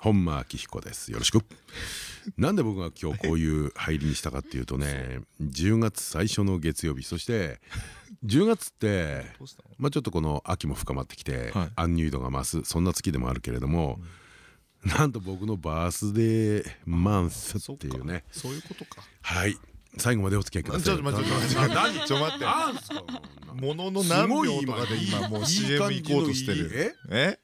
本間明彦です。よろしく。なんで僕が今日こういう入りにしたかっていうとね10月最初の月曜日。そして10月ってまあちょっとこの秋も深まってきてアンニュイ度が増す。そんな月でもあるけれどもなんと僕のバースデーマンスっていうね。そういうことか。はい最後までお付き合いください。ちょっと待って、ちょっと待って、ちょっと待って。なんすか？ものの何秒とかで今もう CM 行こうとしてる。え？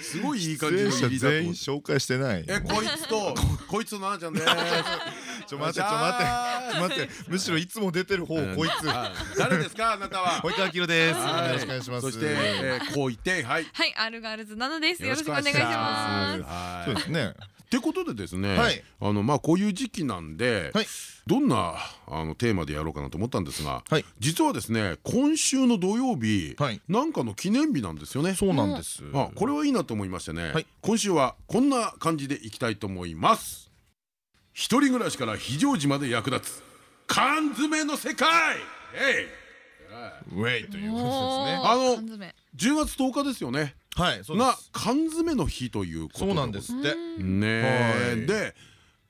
すごいいい感じの入りだ全員紹介してない？え、こいつとこいつとななちゃんです。ちょ待って、ちょ待って、待って、むしろいつも出てる方こいつ。誰ですか？あなたは。及川明です。よろしくお願いします。そしてこう言ってはい。はい、アルガールズナナです。よろしくお願いします。そうですね。ってことでですね、あのまあこういう時期なんで、どんなあのテーマでやろうかなと思ったんですが、実はですね今週の土曜日、なんかの記念日なんですよね。そうなんです。あこれはいいなと思いましてね、今週はこんな感じでいきたいと思います。一人暮らしから非常時まで役立つ缶詰の世界ウェイということですね。あの10月10日ですよね。はいが缶詰の日ということそうなんですって。ねで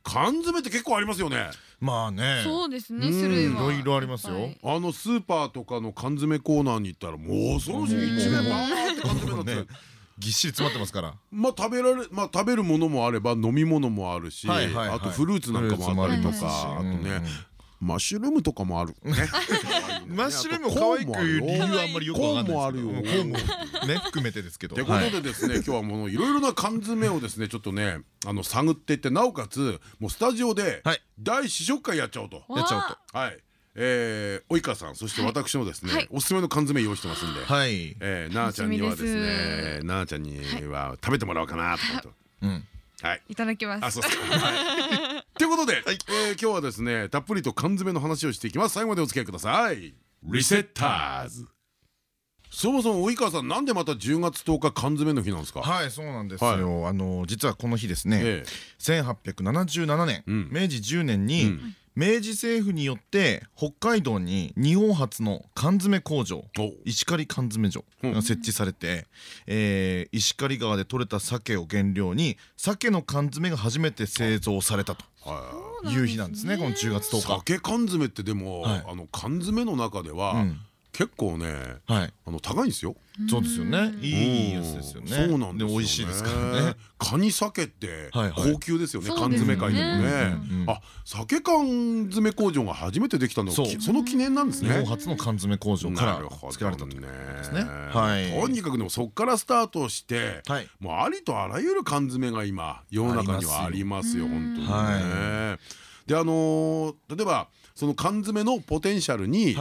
缶詰って結構ありますよね。まあね。そうですね種類いろいろありますよ。あのスーパーとかの缶詰コーナーに行ったらもう恐ろしい一面バーって缶詰になってぎっしり詰まってますから。まあ食べられまあ食べるものもあれば飲み物もあるしあとフルーツなんかもあったりとかあとねマッシュルームとかもある。ね。マッシュルームを可愛く理由はあんまりよくわかんないですけど。コーンもね含めてですけど。ということでですね今日はもういろいろな缶詰をですねちょっとねあの探っていってなおかつもうスタジオで大試食会やっちゃおうと。やっちゃおうと。はい。えー、及川さんそして私のですね、おすすめの缶詰用意してますんで、はい、えー、なあちゃんにはですねなあちゃんには食べてもらおうかなと。思って。はい。いただきます。あ、そうですか。ということで、え今日はですね、たっぷりと缶詰の話をしていきます。最後までお付き合いください。リセッターズ。そもそも及川さんなんでまた10月10日缶詰の日なんですか？はいそうなんですよ、あの実はこの日ですね、ええ、1877年、明治10年に、明治政府によって北海道に日本初の缶詰工場石狩缶詰所が設置されて、えー、石狩川で採れた鮭を原料に鮭の缶詰が初めて製造されたとい。う日なんですねこの10月10日。鮭缶詰ってでも、はい、あの缶詰の中では、うん結構ね、あの高いんですよ。そうですよね。いいやつですよね。そうなんで美味しいですからね。カニ鮭って高級ですよね。缶詰界でもね。あ、鮭缶詰工場が初めてできたのその記念なんですね。日本初の缶詰工場から作られたんですね。はい。とにかくでもそこからスタートして、もうありとあらゆる缶詰が今世の中にはありますよ本当にね。であの例えばその缶詰のポテンシャルに、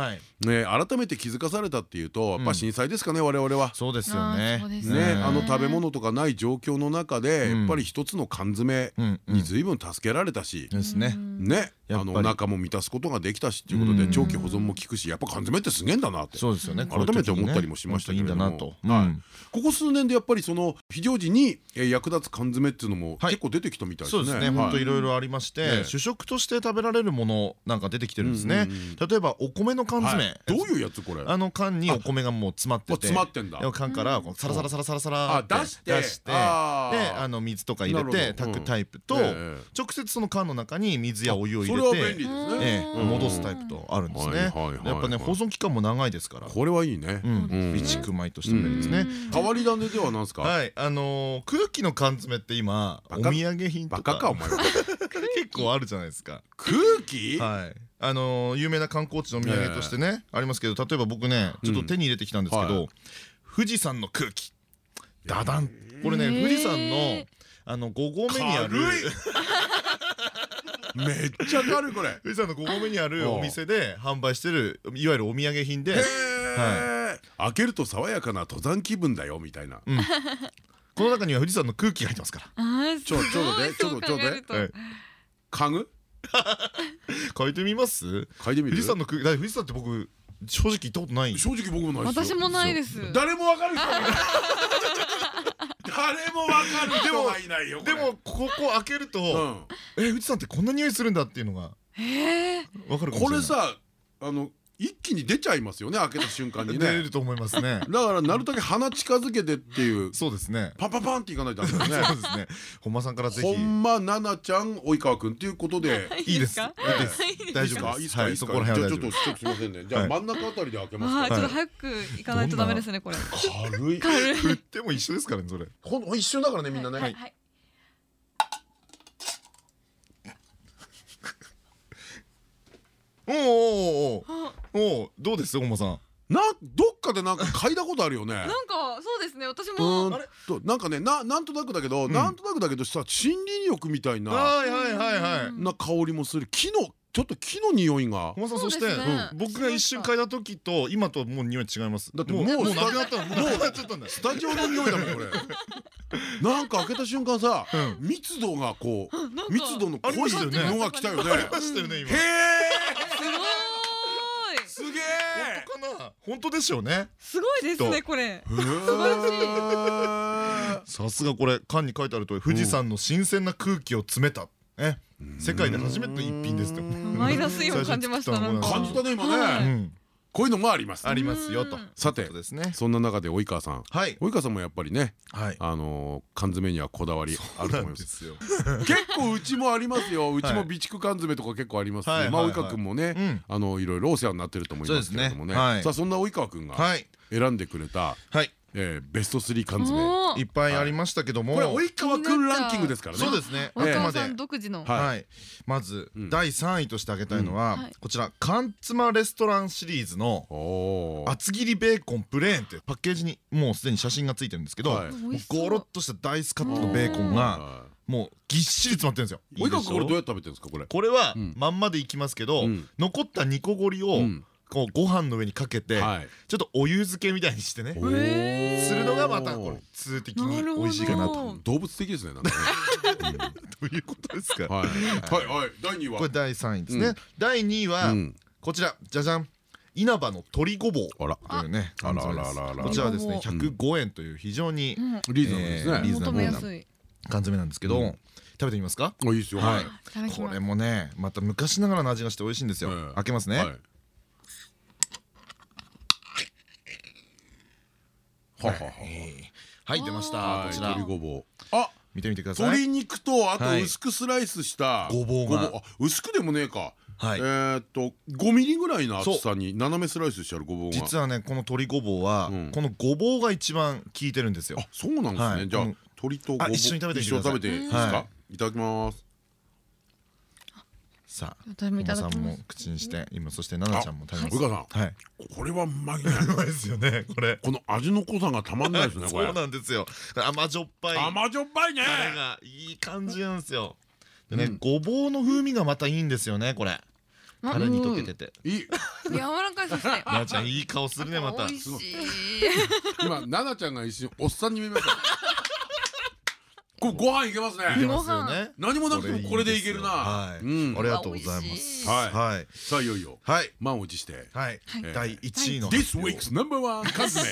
ね、改めて気づかされたっていうとやっぱ震災ですかね我々は。そうですよね。ね。あの食べ物とかない状況の中でやっぱり一つの缶詰に随分助けられたしね。あのお腹も満たすことができたしっていうことで長期保存も効くしやっぱ缶詰ってすげえんだなってそうですよね。改めて思ったりもしましたけれども。ここ数年でやっぱりその非常時に役立つ缶詰っていうのも結構出てきたみたいですね。そうですね。本当いろいろありまして主食として食べられるものなんか出てきてるんですね。例えばお米の缶詰どういうやつこれ？あの缶にお米がもう詰まってて。詰まってんだ。缶からサラサラサラサラサラ出して。出して。であの水とか入れて炊くタイプと直接その缶の中に水やお湯を入れて戻すタイプとあるんですね。やっぱね保存期間も長いですから。これはいいね。備蓄米としてもいいですね。変わり種ではなんですか？はい。あの空気の缶詰って今お土産品とか。結構あるじゃないですか。空気？はいあの有名な観光地のお土産としてねありますけど例えば僕ねちょっと手に入れてきたんですけど富士山の空気。ダダン。これね富士山のあの5合目にある めっちゃ軽いこれ。富士山の5合目にあるお店で販売してるいわゆるお土産品で。開けると爽やかな登山気分だよみたいな。この中には富士山の空気が入ってますから。あちょちょっとね。ちょっとちょっとね。はい。家具？書いてみます？嗅いでみる？富士山の空気だって富士山って僕正直行ったことない。正直僕もないですよ。私もないです。誰もわかる人がいない。誰もわかる人がいないよこれ。でもここ開けると、うん。え富士山ってこんな匂いするんだっていうのがへえわかるかもしれない。これさあの一気に出ちゃいますよね開けた瞬間にね。出ると思いますね。だからなるだけ鼻近づけてっていう。そうですね。パンパンパンっていかないとダメだそうですね。本間さんからぜひ。本間奈々ちゃん及川君っていうことで。いいですか？大丈夫いいですはい。そですか？いいですか？こら辺はちょっとちょっとすみませんね。じゃあはい真ん中あたりで開けあますちょっと早く行かないとダメですねこれ。軽い。軽い。振っても一緒ですからねそれ。ほん一瞬だからねみんなねおーおーおーおーどうです？本間さん。などっかでなんか嗅いだことあるよね。なんかそうですね。私うもーん。となんかねななんとなくだけどなんとなくだけどさ森林浴みたいなはいはいはいはい。な香りもする。木のちょっと木の匂いが。本間さんそして僕が一瞬嗅いだ時と今ともう匂い違います。だってもうもうもうなくなったのもうなくなっちゃったんだよスタジオの匂いだもんこれ。なんか開けた瞬間さうん。密度がこう密度の濃いのが来たよね。ありましたよね今。へえすごいすげえ本当でしょうね。すごいですねこれ。素晴らしい。さすがこれ缶に書いてある通り富士山の新鮮な空気を詰めた。ね。世界で初めての一品ですとマイナスイオン感じましたなんか。感じたね今はね。うんこういうのもありますありますよと。さてそんな中で及川さん。はい。及川さんもやっぱりねはい。あのー缶詰にはこだわりあるとな思いますんですよ。結構うちもありますよ。うちも備蓄缶詰とか結構ありますまあ及川君もねうん。あのいろいろお世話になってると思いますけれどもね。さあそんな及川君がはい。選んでくれたはいえーベスト3缶詰。いっぱいありましたけども。これ及川君ランキングですからね。そうですね。あ及くまで川さん独自の。はい。はいまずうん第3位として挙げたいのうん。ははいこちら缶妻レストランシリーズの厚切りベーコンプレーンってパッケージにもうすでに写真がついてるんですけどゴロッとしたダイスカットのベーコンがはもうぎっしり詰まってるんですよ。い及川君これどうやって食べてるんですかこれ。これはうんまんまでいきますけどうん。残った煮こごりをうんこうご飯の上にかけてはい。ちょっとお湯漬けみたいにしてねするのがまたこれ通的に美味しいかなと。動物的ですねなんかね。どういうことですか？はい。はいはい。第2位は？これ第3位ですね。うん。第2位はうん。こちら。じゃじゃん稲葉の鶏ごぼうあら。というねこちらはですねうん。105円という非常にリーズナブルですえーリーねズナブルな缶詰なんですけどうん。食べてみますか？あいいですよ。これもねまた昔ながらの味がして美味しいんですよ。ええ。開けますねはい出ました。はい。こちら。鶏ごぼう。あ見てみてください。鶏肉とあとはい。薄くスライスした。ごぼうが。あ薄くでもねえか。はい。えーっと5ミリぐらいの厚さに斜めスライスしてあるごぼうが。実はねこの鶏ごぼうはうん。このごぼうが一番効いてるんですよ。あそうなんですね。じゃあ鶏とごぼうあ一緒に食べてい。いいですはかいただきますさあ私もいただきます。本間さんも口にして今そして奈々ちゃんも食べます。はい。これはうまいねうまいですよねこれ。この味の濃さがたまんないですねこれ。そうなんですよ。甘じょっぱい。甘じょっぱいね。いい感じなんですよ。でねうん。ごぼうの風味がまたいいんですよねこれ。タレに溶けてて。いい。柔らかいそして奈々ちゃんいい顔するねまた。美味しい。今奈々ちゃんが一瞬おっさんに見えましたこれご飯いけますね。いけますよね。何もなくてもこれでいけるな。はい。うん。ありがとうございます。はい。はい。さあいよいよ。はい。満を持して。はい。えー。第1位の This week's number one 缶詰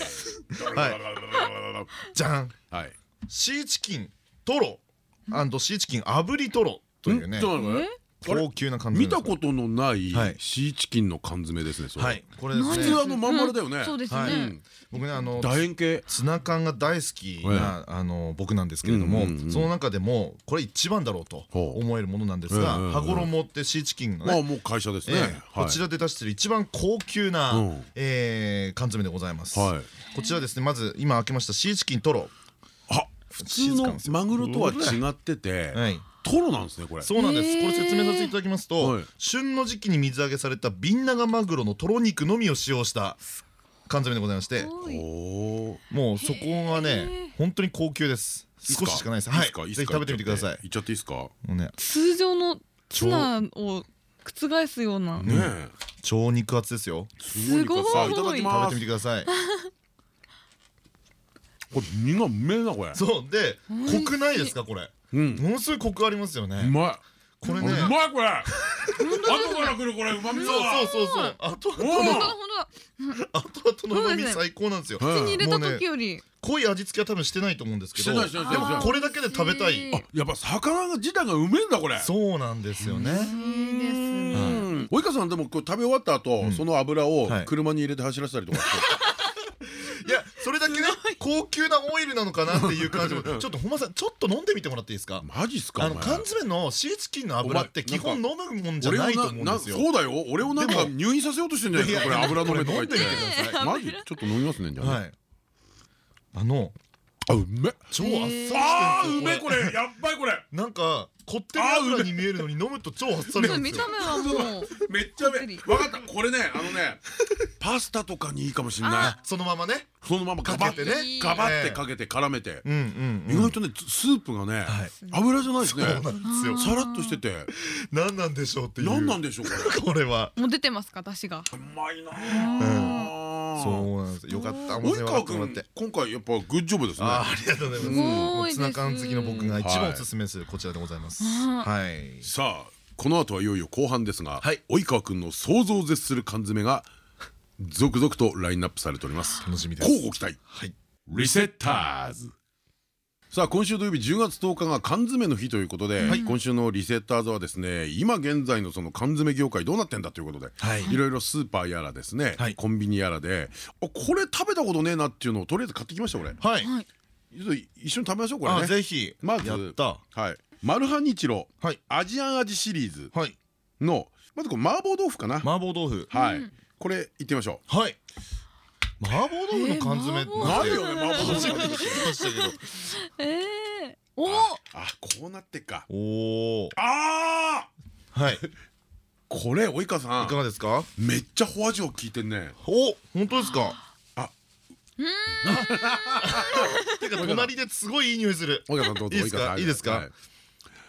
じゃん。はい。シーチキントロシーチキン炙りトロというね高級な缶詰見たことのないはい。シーチキンの缶詰ですねそれ。はい。これ普ね。通あのまん丸だよね。そうですね。はい。僕ねあの楕円形。ツナ缶が大好きなあの僕なんですけれどもその中でもこれ一番だろうと思えるものなんですが羽衣ってシーチキンのねまあもう会社ですね。こちらで出してる一番高級な缶詰でございます。はい。こちらですねまず今開けましたシーチキントロ。あ普通のマグロとは違っててはいトロなんですねこれ。そうなんです。これ説明させていただきますとはい。旬の時期に水揚げされたビンナガマグロのトロ肉のみを使用した缶詰でございましてもうそこがね本当に高級です。少ししかないです。はい。ぜひ食べてみてください。いっちゃっていいですか？もうね。通常のツナを覆すような。ねえ。超肉厚ですよ。すごい。食べてみてください。これ身がうめえなこれ。そう。で濃くないですかこれ？ものすごいコクありますよね。うまい。これね。うまいこれ。後から来るこれうまみそうだそうそう。後々の旨味最高なんですよ。うん。口に入れた時より。濃い味付けは多分してないと思うんですけどしてないしてないしてない。でもこれだけで食べたい。やっぱ魚が自体がうめえんだこれ。そうなんですよね。いいですね。うん。及川さんでもこう食べ終わった後その油をはい。車に入れて走らせたりとか高級なオイルなのかなっていう感じも。ちょっと本間さんちょっと飲んでみてもらっていいですか？マジっすかあの缶詰のシーチキンの油って基本飲むもんじゃないと思うんですよ。そうだよ。俺をなんか入院させようとしてんじゃないですかこれ油飲めとか言って。マジ？ちょっと飲みますねじゃああのあうめえ超あっさりしてるあーうんですよこれ。やっばいこれ。なんかこってり油に見えるのに飲むと超あっさりなんですよ。見た目はもう。めっちゃうめ分かった。これねあのねパスタとかにいいかもしれない。そのままね。そのままガバッてね。ガバってかけて絡めて。うんうんうん。意外とねスープがねはい。油じゃないですね。そうなんですよ。さらっとしてて。何なんでしょうっていう。何なんでしょうこれ。これは。もう出てますか出汁が。うまいなそそうなんです。よかった。及川君もらって。今回やっぱグッジョブですね。ありがとうございます。ツナ缶好きの僕が一番おすすめするこちらでございます。はい。さあこの後はいよいよ後半ですがはい。及川君の想像を絶する缶詰が続々とラインナップされております。楽しみです。乞うご期待。はい。リセッターズさあ今週土曜日10月10日が缶詰の日ということで、今週のリセッターズはですね今現在のその缶詰業界どうなってんだということで、はい。いろいろスーパーやらですね、はい。コンビニやらであこれ食べたことねえなっていうのをとりあえず買ってきました俺はい。一緒に食べましょうこれあねぜひ。まずやった。はい。マルハニチロはい。アジアン味シリーズはい。のまずこれ麻婆豆腐かな。麻婆豆腐。はい。これいってみましょう。はい麻婆豆腐の缶詰えーなんてなるよね麻婆豆腐初めて聞きましたけど。ええおおあこうなってっか。おおあー。はい。これ及川さいかんがですか？めっちゃホアジオ効いてんね。お本当ですか？あ。て か隣ですごいいい匂いする。及川さんどうぞいいですか？及川さんいいですか？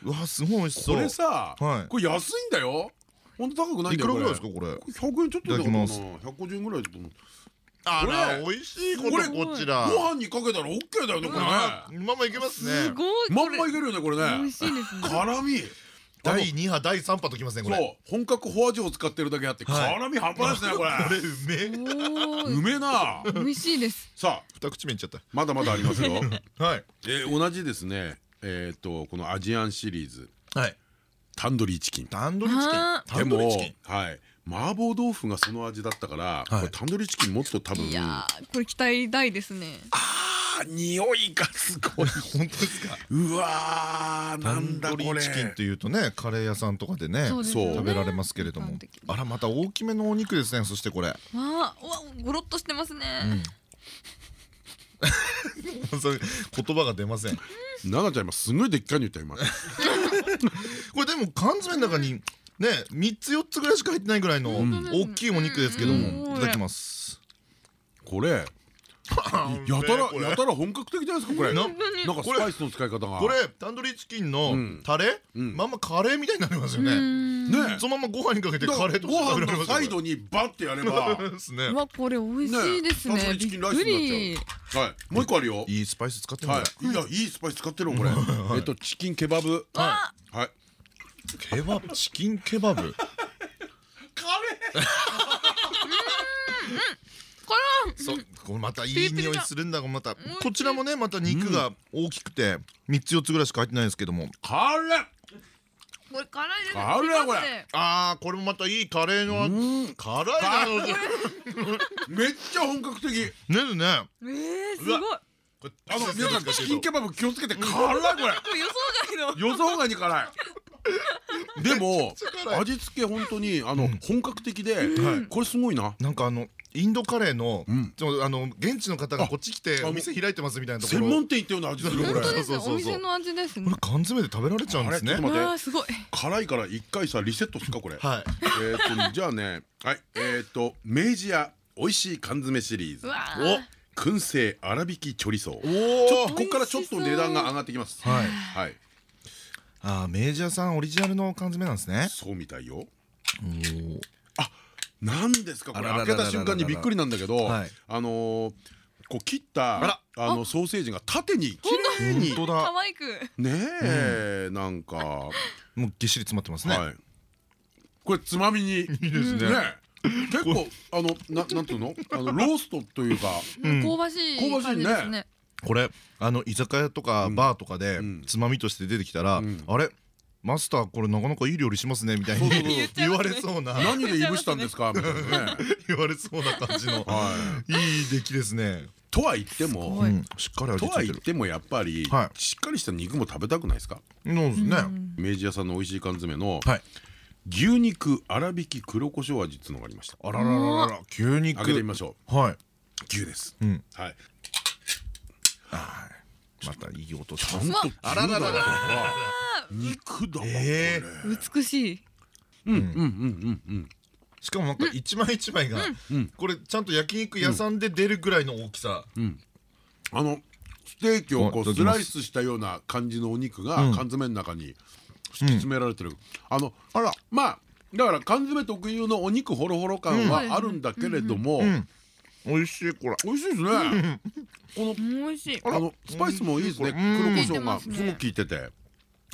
わすごい美味しそう。これさはい。これ安いんだよ。ほんと高くないんだよいくらぐらいですこかこれ？れ100円ちょっとだからな。いただきます。150円ぐらいだと思うあこれら美味しいことこれこちら。ご飯にかけたら OK だよねこれね。あままいけますね。すごい。まんまいけるよねこれね。美味しいですね。辛み。第2波第3波ときますねこれ。そう。本格ホアジオを使ってるだけあってはい。辛み半端ないですねこれ。これうめうめえな。お美味しいです。さあ。二口目いっちゃっまだまだありますよ。た はい。えー同じですね。えっとこのアジアンシリーズ。はい。タンドリーチキン。タンドリーチキン。でもンドリーチキン。はい麻婆豆腐がその味だったからこれタンドリーチキンもっと多分いやーこれ期待大ですね。あー匂いがすごい。本当ですか？うわータなんンドリだこれーチキンっていうとねカレー屋さんとかでねそうですよね。食べられますけれども。あらまた大きめのお肉ですねそしてこれ。わあうわゴロっとしてますね。言葉が出ません。こ奈々ちゃん今すごいでっかいの言ったよ今れでも缶詰の中にね3つ4つぐらいしか入ってないぐらいの大きいお肉ですけどうん。もいただきます。これ。やたらこれ。やたら本格的じゃないですかこれ。ななんかスパイスの使い方が。これタンドリーチキンのん。タレ？うん。まんまカレーみたいになりますよね。ねそのままご飯にかけてカレーとごして食べられ飯のますよサイドにバッてやれば。これですね。うわこれ美味しいですね。タンドリーねびっチキンライスくにりなっちゃう。はい。もう一個あるよ。いいスパイス使ってるはい。いやいいスパイス使ってるよこれ。えっとチキンケバブ。あ。はいケバブ？チキンケバブ？カレこそうこれまたいい匂いするんだ。がまたこちらもねまた肉が大きくて3つ4つぐらいしか入ってないですけども。ーカレー。これ辛いです辛いしますねあーこれもまたいいカレーの味辛いなめっちゃ本格的。ねですねえ。ーすごい。ここれあの皆さんチキンケババブ気をつけて辛いこれれ。予想外の。予想外に辛い でも味付け本当にあの本格的でこれすごいな。なんかあのインドカレーのん。ちょあの現地の方がこっち来てあお店開いてますみたいなところ。専門店行ったような味するこれ。そうそうそうそう。お店の味ですね。これ缶詰で食べられちゃうんですね。あれちょっと待って。わあすごい。辛いから一回さリセットすっかこれ。はい。えーっとじゃあねはい。えーっと明治屋美味しい缶詰シリーズ。うわおあ燻製粗挽きチョリソー。ちょっとここからちょっと値段が上がってきます。はい。はいあー明治屋さんオリジナルの缶詰なんですね。そうみたいよ。おー。なんですかこれ。開けた瞬間にびっくりなんだけどはい。あのーこう切ったあのソーセージが縦に綺麗に。可愛く。ねえなんか。もうぎっしり詰まってますね。これつまみに。いいですね。結構あのななんていうの？あのローストというか。香ばしい香ばしいねこれあの居酒屋とかバーとかでつまみとして出てきたらあれ？マスターこれなかなかいい料理しますねみたいに 言われそうな。何でいぶしたんですか？みたいなね。言われそうな感じの。い。い出来ですね。とは言ってもしっかりとは言ってもやっぱりしっかりした肉も食べたくないですか？そうですね。明治屋さんの美味しい缶詰の牛肉粗挽き黒胡椒味っていうのがありました。あらららら牛肉。開けてみましょう。はい。牛です。はいまたいい音ちゃんとあらららら。肉だわ美しい。うん。うんうんうんうん。しかもなんか一枚一枚がこれちゃんと焼肉屋さんで出るぐらいの大きさ。あのステーキをこうスライスしたような感じのお肉が缶詰の中に敷き詰められてる。あのあらまあだから缶詰特有のお肉ホロホロ感はあるんだけれども美味しいこれ。美味しいですね。この美味しい。あのスパイスもいいですね。黒胡椒が。すごく効いてて。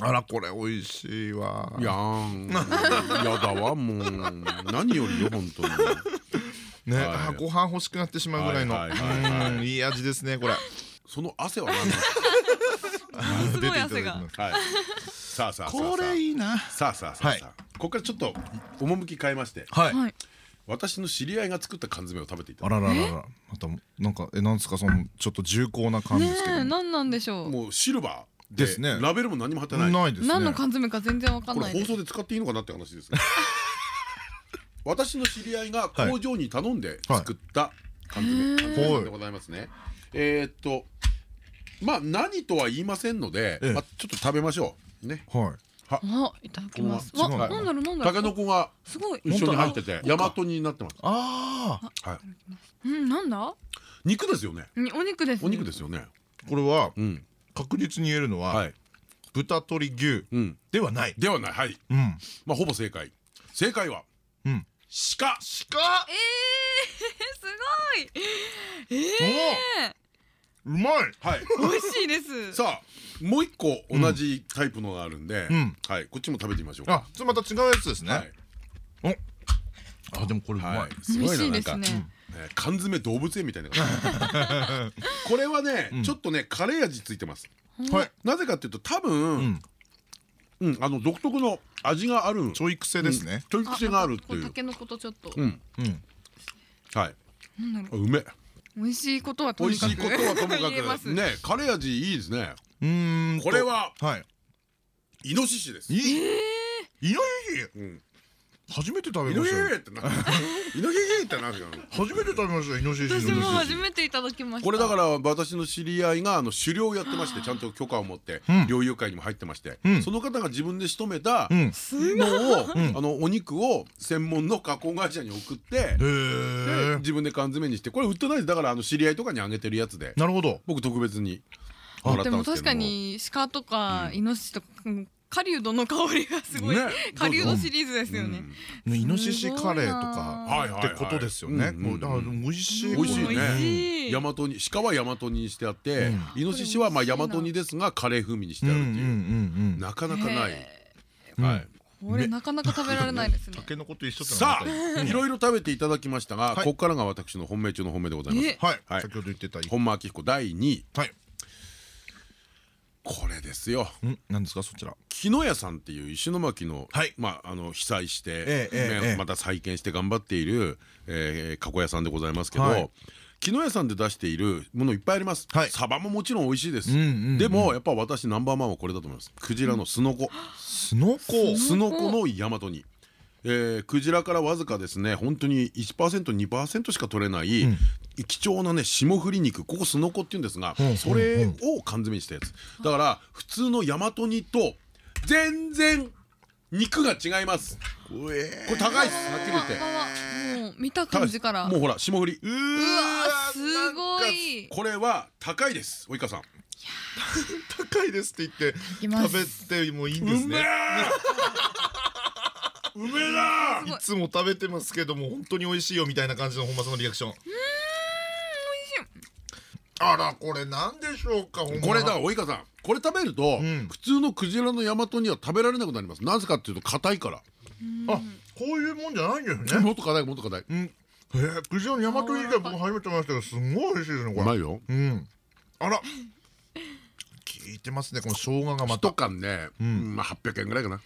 あらこれ美味しいわ。やんやだわもう。何よりよ本当に。ね。あご飯欲しくなってしまうぐらいの。いい味ですねこれ。その汗は何？です。ごい汗が。はい。さあさあこれいいな。さあさあさあここからちょっと趣変えまして。はい私の知り合いが作った缶詰を食べていた。あらららら。またなんかえなんですかそのちょっと重厚な感じですけど。何なんでしょう。もうシルバーですね。ラベルも何も貼ってない。ないです何の缶詰か全然わかんないこれ放送で使っていいのかなって話です 私の知り合いが工場に頼んで作った缶詰。でございますね。えっとまあ何とは言いませんのでまあちょっと食べましょう。ね。はいあ、いただきます。わ、なんだろうなんだろう。タケノコがすごい一緒に入ってて大和になってます。ああ、はい。うん、なんだ？肉ですよね。お肉です。お肉ですよね。これは確実に言えるのは豚鶏牛ではない。ではない。はい。うん。まあほぼ正解。正解はうん。鹿。鹿？ええ、すごい。ええ。うまい。はい。美味しいです。さあ。もう一個同じタイプのがあるんで、はい、こっちも食べてみましょうあ、それまた違うやつですね。お、あ、でもこれうまい。すごいな、なんか。缶詰動物園みたいな これはね、ちょっとねカレー味ついてます。はい。なぜかっていうと多分うん。あの独特の味がある。ちょい癖ですね。ちょい癖があるっていう。たけのことちょっと。うん。うん。はい。う。め美味しいことはとにかく。美味しいことはともかく。ねカレー味いいですね。うんこれはイノシシです。イノシシ？初めて食べました。ってな。イノシシってなる初めて食べました。イノシシ。私も初めていただきました。これだから私の知り合いがあの狩猟をやってましてちゃんと許可を持って猟友会にも入ってましてその方が自分で仕留めたのをあのお肉を専門の加工会社に送って自分で缶詰にしてこれ売ってないですだからあの知り合いとかにあげてるやつで。なるほど。僕特別に。でも確かに鹿とかイノシシとか狩人の香りがすごい狩人シリーズですよね。イノシシカレーとかってことですよね。美味しい美味しいね。大和に鹿は大和にしてあってイノシシはまあ大和にですがカレー風味にしてあるっていうなかなかない。はい。これなかなか食べられないですね。タケノコと一緒さあ、いろいろ食べていただきましたが、ここからが私の本命中の本命でございます。はい。先ほど言ってた本間明彦第2位。はい。これですよ。何ですか？そちら。木野屋さんっていう石巻のまああの被災してまた再建して頑張っている加古屋さんでございますけど。木野屋さんで出しているものいっぱいあります。サバももちろん美味しいです。でもやっぱ私ナンバーワンはこれだと思います。クジラのすのこ。すのこ？すのこの大和に。えー、クジラからわずかですね本当に 1%2% しか取れない、うん、貴重なね霜降り肉ここすのこっていうんですが、それを缶詰にしたやつ。だから普通の大和煮と全然肉が違います。これ高いですはっきり言って。もう見た感じから。もうほら霜降り。うわすごい。これは高いです及川さん。高いですって言って食べてもいいんですねうめえない。つも食べてますけども本当に美味しいよみたいな感じの本間さんのリアクション。あらこれなんでしょうかこれだ及川さん。これ食べると普通のクジラの大和には食べられなくなります。なぜかっていうと硬いから。あこういうもんじゃないんですね。もっと硬いもっと硬い。えー、クジラの大和以外僕初めて見ましたけどすごい美味しいですねこれ。うまいよ。うん。あら。効いてますねこの生姜がまた。一缶ねまあ800円ぐらいかな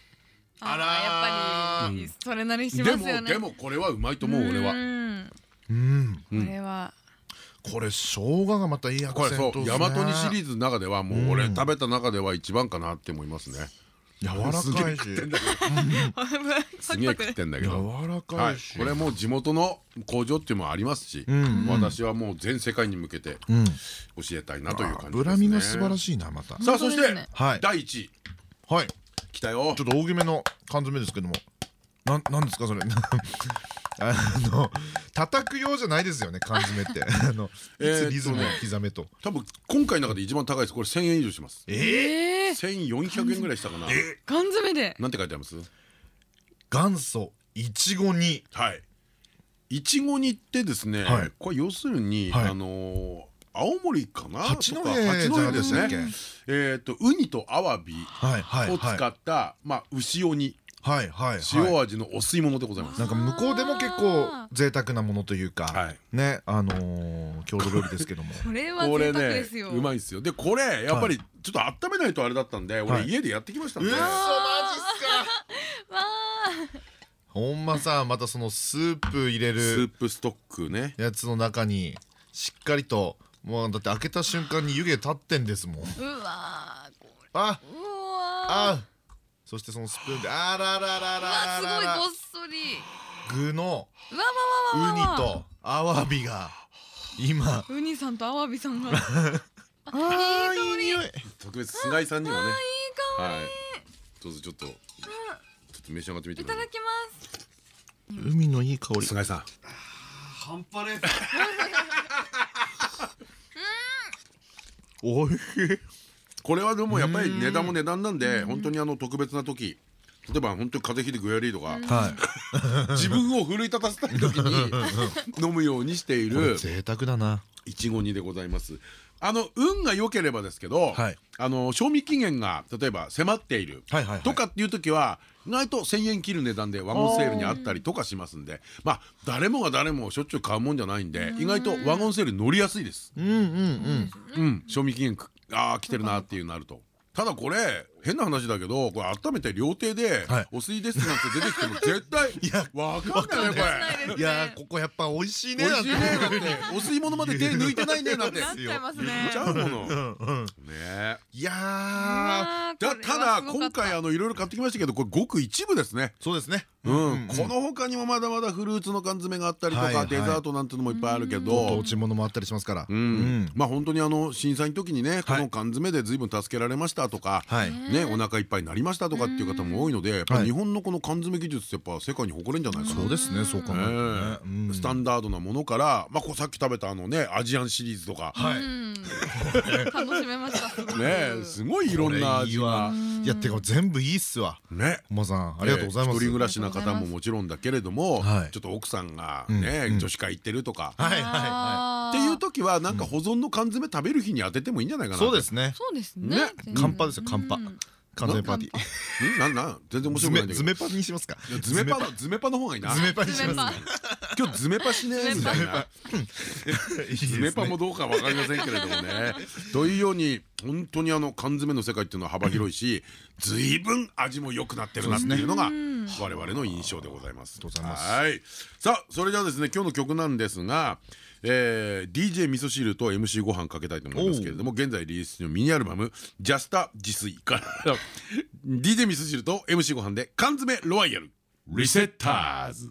あらやっぱりそれなりしまですもよね。でもこれはうまいと思う俺は。うん。うん。これは。これ生姜がまたいいアクこれそうセントですね。大和煮シリーズの中ではもう俺食べた中では一番かなって思いますね。柔らかいし。すげえ食ってんだけど。柔らはいかい。しこれもう地元の工場っていうのもありますしん。私はもう全世界に向けてうん。教えたいなという感じですね。脂身が素晴らしいなまた。さあそして第1位。はい来たよちょっと大きめの缶詰ですけども。なんなんですかそれ。あの叩くようじゃないですよね缶詰って。あのリズムを刻めと。多分今回の中で一番高いです。これ1000円以上します。えええ1400円ぐらいしたかな。缶詰で。なんて書いてあります？元祖いちご煮はい。いちご煮ってですねはい。これ要するにはい。あのー青森かな？八戸とか。八戸ですね。えっとウニとアワビ。をはい使ったまあ牛尾煮はいはい。塩味のお吸い物でございます。なんか向こうでも結構贅沢なものというか、はい。ねあのー郷土料理ですけども。これはこれ贅沢ねですよ。うまいですよ。でこれやっぱりちょっと温めないとあれだったんではい。俺家でやってきましたんで。マジっすか。わあほんまさまたそのスープ入れスーるプストックね。やつの中にしっかりともうだって開けた瞬間に湯気立ってんですもん。うわーこあれうわあそしてそのスプーンであらららららららすごいごっそり。具のうわわわウニとアワビが今。ウニさんとアワビさんが。あ あーいい匂い。特別菅井さんにもね。いい香はい。どうぞちょっとちょっと召し上がってみてください。ただきます。海のいい香り。菅井さんおいしい。これはでもやっぱり値段も値段なんで本当にあの特別な時例えば本当に風邪ひいて具合悪いとかはい。自分を奮い立たせたい時に飲むようにしている。贅沢だな。いちご煮でございますあの運が良ければですけど、はいあの賞味期限が例えば迫っているとかっていう時は意外と1,000円切る値段でワゴンセールにあったりとかしますんでまあ誰もが誰もしょっちゅう買うもんじゃないんで意外とワゴンセール乗りやすいです。うんうんうんうん、賞味期限くあー来てるなっていうなると。ただこれ変な話だけどこれ温めて料亭ではい。お水ですなんて出てきても絶対 いやわかんないね。これ。いやーここやっぱ美味しいね美味しいねだって。お吸い物まで手抜いてないねなんて。なっちゃいますね。ちゃうもの。ねいやた。だ今回あのいろいろ買ってきましたけどこれごく一部ですね。そうですね。うん、この他にもまだまだフルーツの缶詰があったりとかデザートなんてのもいっぱいあるけごど当地ものもあったりしますから。まあ本当にあの震災の時にねこの缶詰で随分助けられましたとか。はいねお腹いっぱいになりましたとかっていう方も多いのでやっぱはい日本のこの缶詰技術ってやっぱ世界に誇れんじゃないかな。そうですねそう考えるとねえ。うん。スタンダードなものからまあこうさっき食べたあのねアジアンシリーズとか。楽しめました。すごくねすごいいろんな味が。いやてか全部いいっすわ。ね。おまさんありがとうございます。一人暮らしな方ももちろんだけれどもはい。ちょっと奥さんがうんね女子会行ってるとか。はいはいはあーっていう時はなんか保存の缶詰食べる日に当ててもいいんじゃないかないそうですね。そうですね。カンパですよカンパうん。完全パーティー。うん。なんなん？全然面白くないんだけど。ズメパにしますか。ズメパのズメパの方がいいな。ズメパにします今日ズメパしねえみたいな。ズズメパ もどうかわかりませんけれどもね。というように本当にあの缶詰の世界っていうのは幅広いし随分味も良くなってるなっていうのが我々の印象でございます。とうございます。はい。さあそれではですね今日の曲なんですがえー DJ 味噌汁と MC ご飯かけたいと思いますけれども現在リリース中のミニアルバム「ジャスタ自炊」から DJ 味噌汁と MC ご飯で缶詰ロワイヤル。リセッターズ。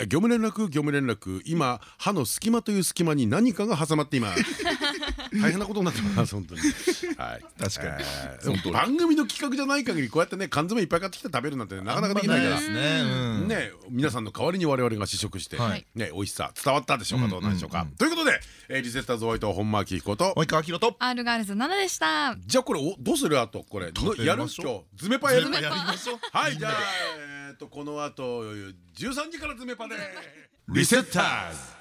え業務連絡業務連絡。今歯の隙間という隙間に何かが挟まっています 大変なことになってます本当に。はい。確かに。番組の企画じゃない限りこうやってね缶詰いっぱい買ってきて食べるなんてなかなかできないから。ね。皆さんの代わりに我々が試食してはい。ね美味しさ伝わったでしょうかどうなんでしょうか。ということでえーリセッターズホワイト本間明彦と及川明と。R ガールズ7でした。じゃあこれおどうするあとこれやる今日ズメパやるズメパやりましょう。はいじゃあえーとこの後13時からズメパで。リセッターズ